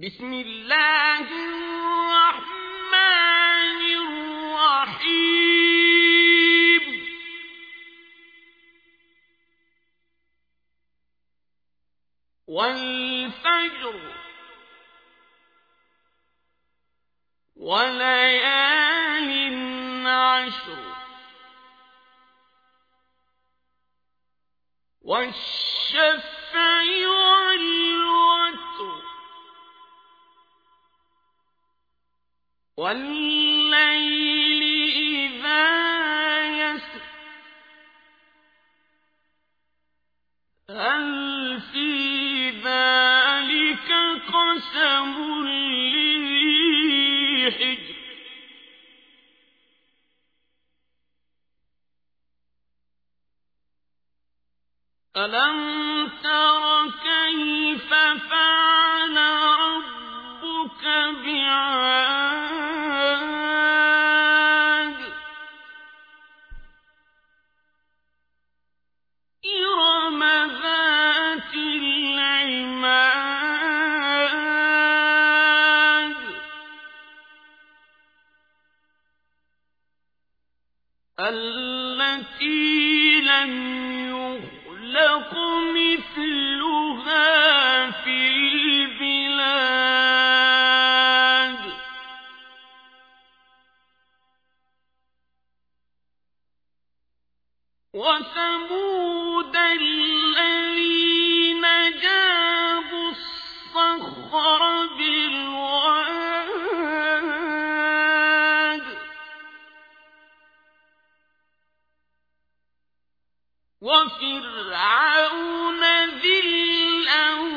بسم الله الرحمن الرحيم. والفجر وليال عشر والشفع والوتر والليل إذا يسر. هل في ذلك قسم ألم تر كيف فعل ربك بعاد؟ وثمود الذين جابوا الصخر بالواد وفرعون ذي الأوتاد.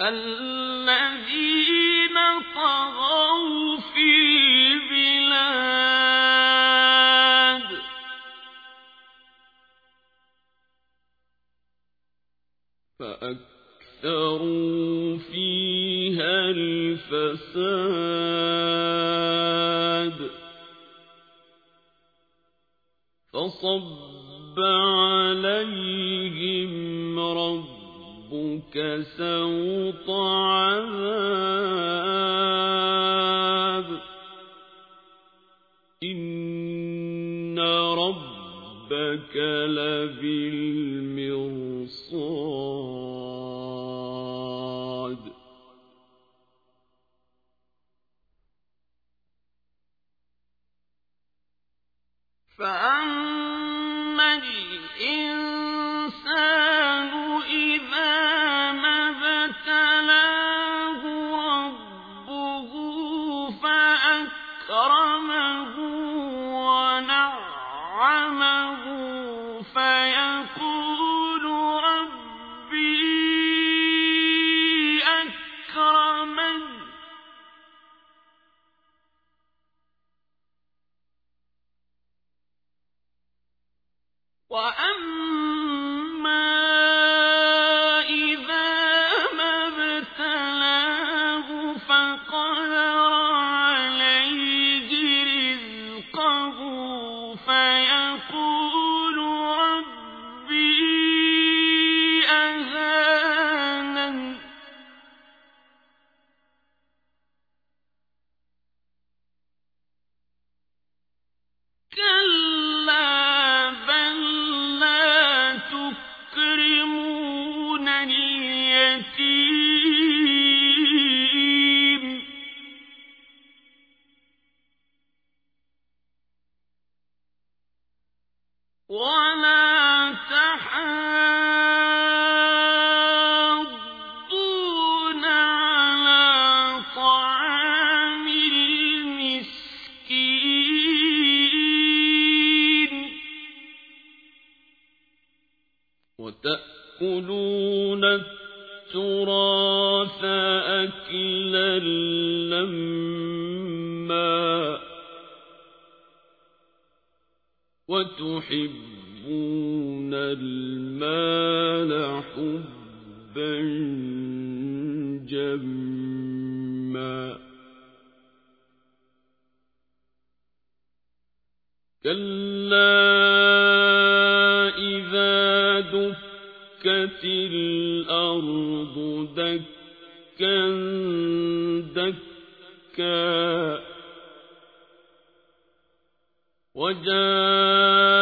الذين فأكثروا فيها الفساد فصب عليهم ربك سوط عذاب إن ربك لبالمرصاد وأما ولا تحاضون على طعام المسكين وتأكلون التراث أكلا لما يحبون المال حبا جما. كلا إذا دكت الأرض دكا دكا. وجاء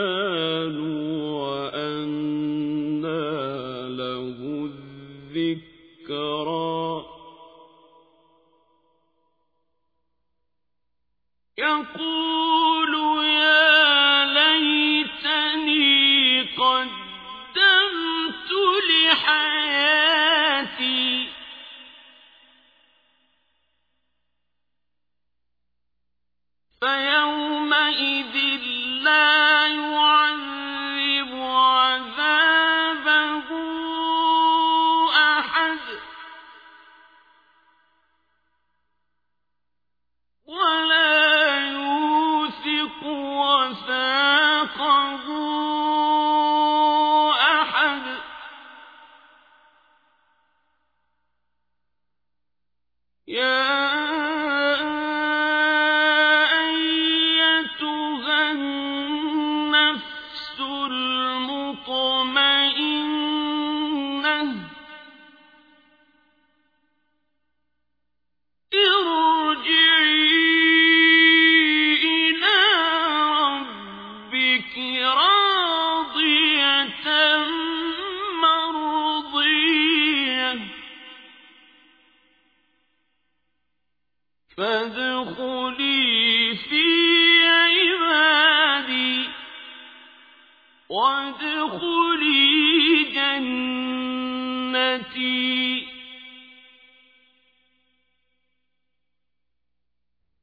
الإيمان وادخلي جنتي.